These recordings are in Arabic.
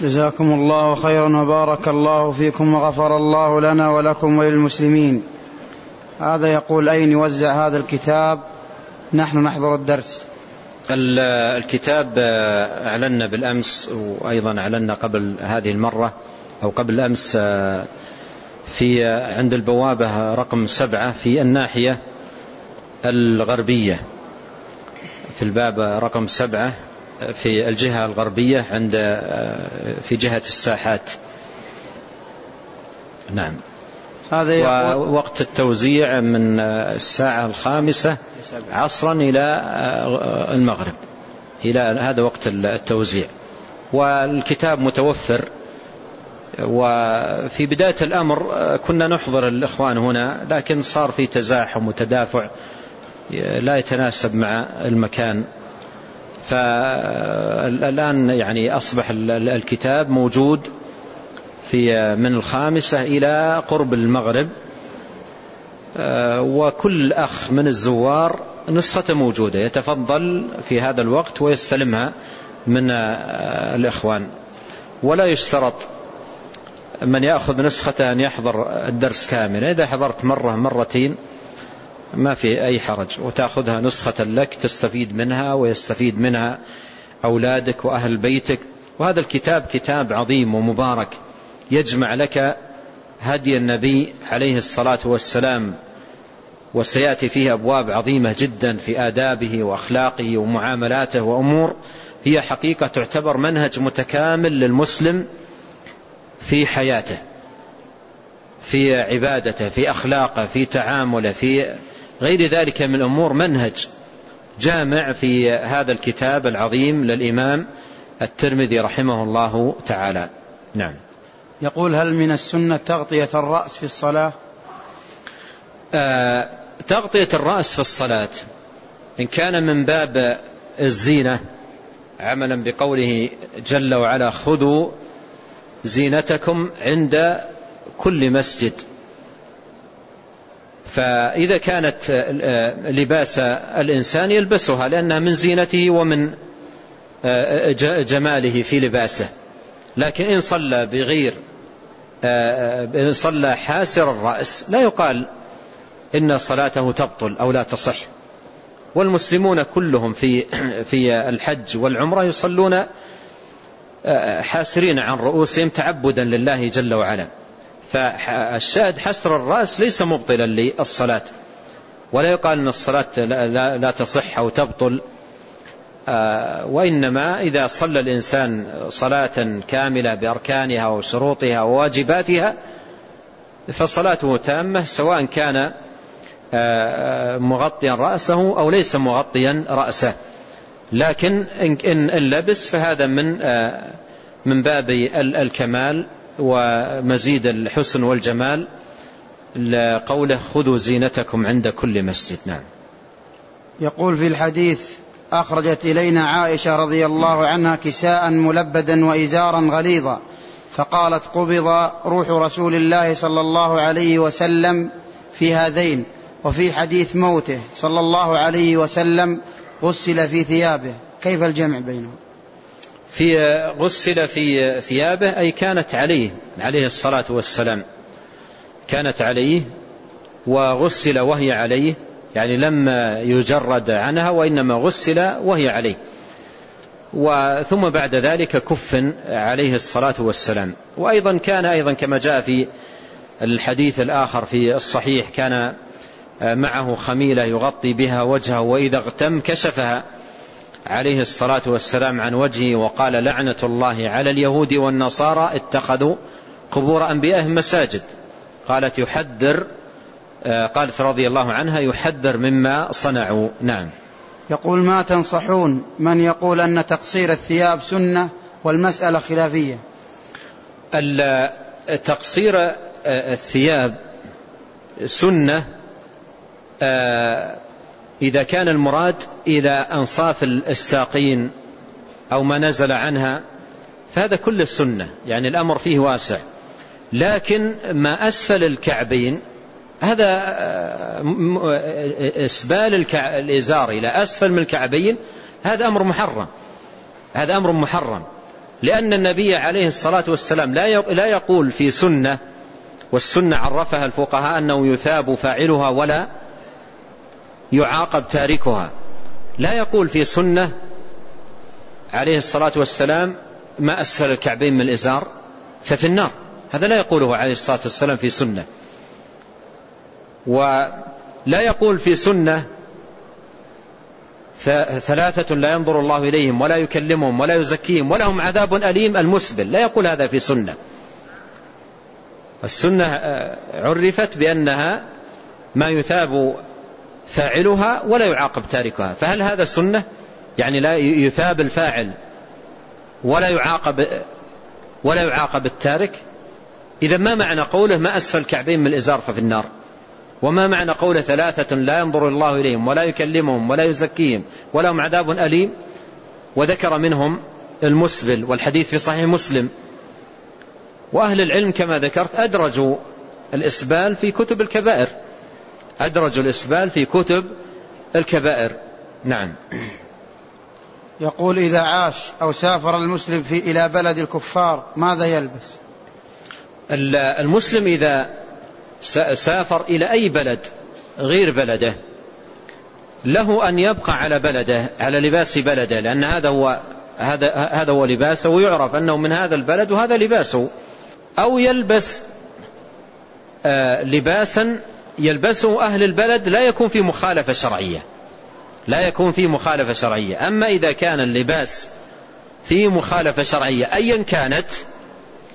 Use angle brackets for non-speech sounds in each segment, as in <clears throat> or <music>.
جزاكم الله خيرا وبارك الله فيكم وغفر الله لنا ولكم وللمسلمين. هذا يقول أين يوزع هذا الكتاب؟ نحن نحضر الدرس. الكتاب أعلنا بالأمس وأيضا أعلنا قبل هذه المرة أو قبل الأمس في عند البوابة رقم سبعة في الناحية الغربية. في الباب رقم سبعة. في الجهة الغربية عند في جهة الساحات. نعم. هذا وقت التوزيع من الساعة الخامسة عصرا إلى المغرب. إلى هذا وقت التوزيع. والكتاب متوفر. وفي بداية الأمر كنا نحضر الإخوان هنا لكن صار في تزاحم وتدافع لا يتناسب مع المكان. فالآن يعني أصبح الكتاب موجود في من الخامسة إلى قرب المغرب. وكل أخ من الزوار نسخة موجودة يتفضل في هذا الوقت ويستلمها من الإخوان. ولا يشترط من يأخذ نسخة أن يحضر الدرس كاملا إذا حضرت مرة مرتين ما في أي حرج. وتأخذها نسخة لك تستفيد منها ويستفيد منها أولادك وأهل بيتك. وهذا الكتاب كتاب عظيم ومبارك يجمع لك هدي النبي عليه الصلاة والسلام. وسيأتي فيه أبواب عظيمة جدا في آدابه وأخلاقه ومعاملاته وأمور هي حقيقة تعتبر منهج متكامل للمسلم في حياته في عبادته في أخلاقه في تعامله في غير ذلك من الأمور منهج جامع في هذا الكتاب العظيم للإمام الترمذي رحمه الله تعالى. نعم. يقول هل من السنة تغطية الرأس في الصلاة؟ آه تغطية الرأس في الصلاة. إن كان من باب الزينة عملا بقوله جل وعلا خذوا زينتكم عند كل مسجد. فإذا كانت لباس الإنسان يلبسها لأنها من زينته ومن جماله في لباسه. لكن إن صلى بغير إن صلى حاسر الرأس لا يقال إن صلاته تبطل أو لا تصح. والمسلمون كلهم في <clears throat> في الحج والعمرة يصلون حاسرين عن رؤوسهم تعبدا لله جل وعلا. فالشاهد حسر الرأس ليس مبطلا للصلاة ولا يقال أن الصلاة لا تصح أو تبطل. وإنما إذا صلى الإنسان صلاة كاملة بأركانها وشروطها وواجباتها فصلاته تامة سواء كان مغطيا رأسه أو ليس مغطيا رأسه. لكن إن لبس فهذا من من باب الكمال. ومزيد الحسن والجمال لقوله خذوا زينتكم عند كل مسجد. نعم. يقول في الحديث أخرجت إلينا عائشة رضي الله عنها كساء ملبدا وإزارا غليظا فقالت قبض روح رسول الله صلى الله عليه وسلم في هذين وفي حديث موته صلى الله عليه وسلم غسل في ثيابه. كيف الجمع بينهم؟ في غسل في ثيابه أي كانت عليه عليه الصلاة والسلام. كانت عليه وغسل وهي عليه يعني لم يجرد عنها وإنما غسل وهي عليه. وثم بعد ذلك كف عليه الصلاة والسلام. وأيضا كان أيضا كما جاء في الحديث الآخر في الصحيح كان معه خميلة يغطي بها وجهه وإذا اغتم كشفها. عليه الصلاة والسلام عن وجهه وقال لعنة الله على اليهود والنصارى اتخذوا قبور أنبيائهم مساجد. قالت يحذر قالت رضي الله عنها يحذر مما صنعوا. نعم. يقول ما تنصحون من يقول أن تقصير الثياب سنة والمسألة خلافية؟ تقصير الثياب سنة إذا كان المراد إلى أنصاف الساقين أو ما نزل عنها فهذا كله سنة يعني الأمر فيه واسع. لكن ما أسفل الكعبين هذا إسبال الإزار إلى أسفل من الكعبين هذا أمر محرم. هذا أمر محرم. لأن النبي عليه الصلاة والسلام لا يقول في سنة والسنة عرفها الفقهاء أنه يثاب فاعلها ولا يعاقب تاركها. لا يقول في سنة عليه الصلاة والسلام ما أسفل الكعبين من الإزار ففي النار. هذا لا يقوله عليه الصلاة والسلام في سنة. ولا يقول في سنة ثلاثة لا ينظر الله إليهم ولا يكلمهم ولا يزكيهم ولهم عذاب أليم المسبل. لا يقول هذا في سنة. السنة عرفت بأنها ما يثاب فاعلها ولا يعاقب تاركها. فهل هذا سنة؟ يعني لا يثاب الفاعل ولا يعاقب ولا يعاقب التارك؟ إذا ما معنى قوله ما أسفل كعبين من الإزار ففي النار؟ وما معنى قوله ثلاثة لا ينظر الله إليهم ولا يكلمهم ولا يزكيهم ولهم عذاب أليم؟ وذكر منهم المسبل والحديث في صحيح مسلم. وأهل العلم كما ذكرت أدرجوا الإسبال في كتب الكبائر. أدرجوا الإسبال في كتب الكبائر. نعم. يقول إذا عاش أو سافر المسلم في إلى بلد الكفار ماذا يلبس؟ المسلم إذا سافر إلى أي بلد غير بلده له أن يبقى على بلده على لباس بلده لأن هذا هو هذا هذا هو لباسه ويعرف أنه من هذا البلد وهذا لباسه. أو يلبس آه، لباسا يلبسه أهل البلد لا يكون في مخالفة شرعية. لا يكون في مخالفة شرعية. أما إذا كان اللباس في مخالفة شرعية أيا كانت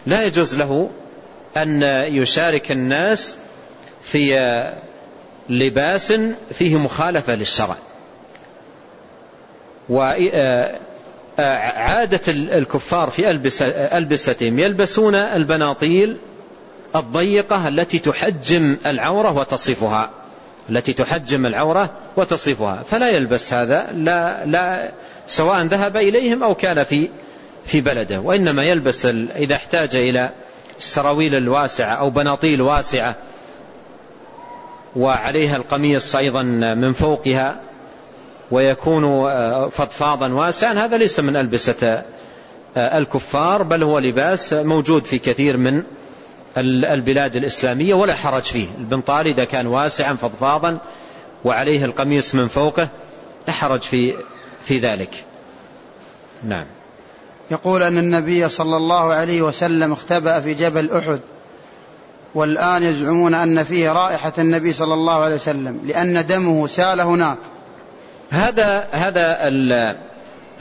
لا يجوز له أن يشارك الناس في لباس فيه مخالفة للشرع. وعادة الكفار في ألبستهم يلبسون البناطيل الضيقة التي تحجم العورة وتصفها التي تحجم العورة وتصفها. فلا يلبس هذا لا, لا سواء ذهب إليهم أو كان في في بلده. وإنما يلبس إذا احتاج إلى السراويل الواسعة أو بناطيل واسعة وعليها القميص أيضا من فوقها ويكون فضفاضا واسعا هذا ليس من ألبسة الكفار بل هو لباس موجود في كثير من البلاد الإسلامية ولا حرج فيه. البنطال إذا كان واسعا فضفاضا وعليه القميص من فوقه لا حرج في, في ذلك. نعم. يقول أن النبي صلى الله عليه وسلم اختبأ في جبل أحد والآن يزعمون أن فيه رائحة النبي صلى الله عليه وسلم لأن دمه سال هناك. هذا هذا ال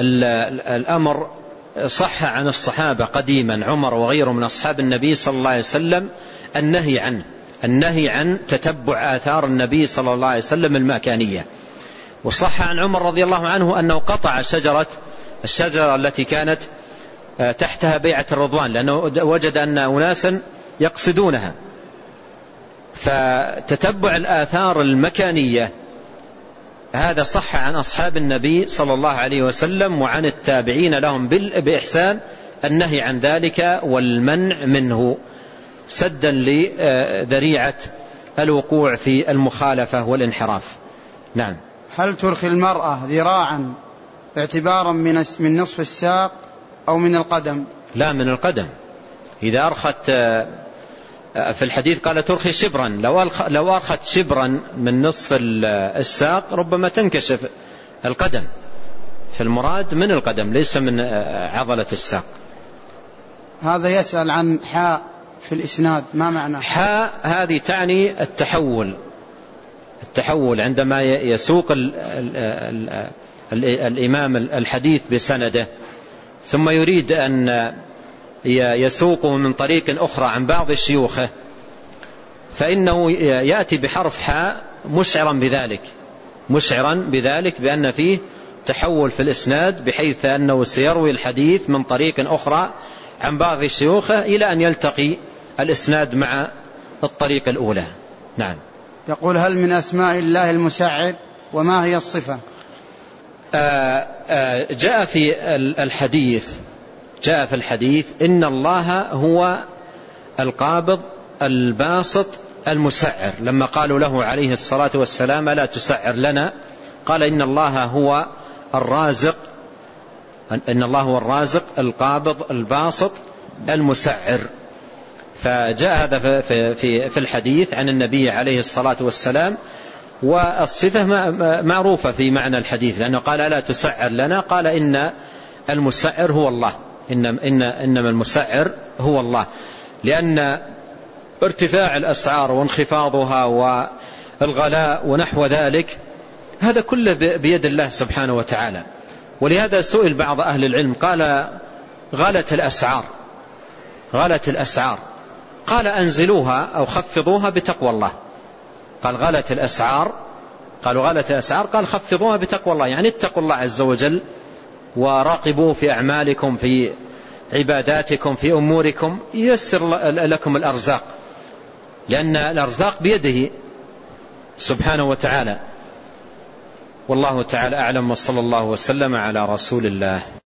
ال الأمر صح عن الصحابة قديما عمر وغيره من أصحاب النبي صلى الله عليه وسلم النهي عنه. النهي عن تتبع آثار النبي صلى الله عليه وسلم المكانية. وصح عن عمر رضي الله عنه أنه قطع شجرة الشجرة التي كانت آه، تحتها بيعة الرضوان لأنه وجد أن أناسا يقصدونها. فتتبع الآثار المكانية هذا صح عن أصحاب النبي صلى الله عليه وسلم وعن التابعين لهم بإحسان النهي عن ذلك والمنع منه. سدا لذريعة الوقوع في المخالفة والانحراف. نعم. هل ترخي المرأة ذراعا اعتبارا من من نصف الساق أو من القدم؟ لا من القدم. إذا أرخت في الحديث قال ترخي شبرا. لو لو أرخت شبرا من نصف الساق ربما تنكشف القدم. فالمراد من القدم؟ ليس من عضلة الساق. هذا يسأل عن حاء في الإسناد. ما معنى؟ حاء هذه تعني التحول. التحول عندما يسوق ال ال ال الإمام الحديث بسنده. ثم يريد أن يسوقه من طريق أخرى عن بعض شيوخه فإنه يأتي بحرف حاء مشعرا بذلك. مشعرا بذلك بأن فيه تحول في الإسناد بحيث أنه سيروي الحديث من طريق أخرى عن بعض شيوخه إلى أن يلتقي الإسناد مع الطريق الأولى. نعم. يقول هل من أسماء الله المسعد وما هي الصفة؟ آه، آه، جاء في الحديث جاء في الحديث إن الله هو القابض الباسط المسعر. لما قالوا له عليه الصلاة والسلام لا تسعر لنا قال إن الله هو الرازق إن الله هو الرازق القابض الباسط المسعر. فجاء هذا في في الحديث عن النبي عليه الصلاة والسلام والصفة معروفة في معنى الحديث لأنه قال لا تسعر لنا قال إن المسعر هو الله. إنما المسعر هو الله. لأن ارتفاع الأسعار وانخفاضها والغلاء ونحو ذلك هذا كله بيد الله سبحانه وتعالى. ولهذا سئل بعض أهل العلم قال غلت الأسعار غلت الأسعار. قال أنزلوها أو خفضوها بتقوى الله. قال غلت الأسعار قالوا غلت الأسعار قال خفضوها بتقوى الله. يعني اتقوا الله عز وجل وراقبوه في أعمالكم في عباداتكم في أموركم ييسر لكم الأرزاق. لأن الأرزاق بيده سبحانه وتعالى. والله تعالى أعلم وصلى الله وسلم على رسول الله.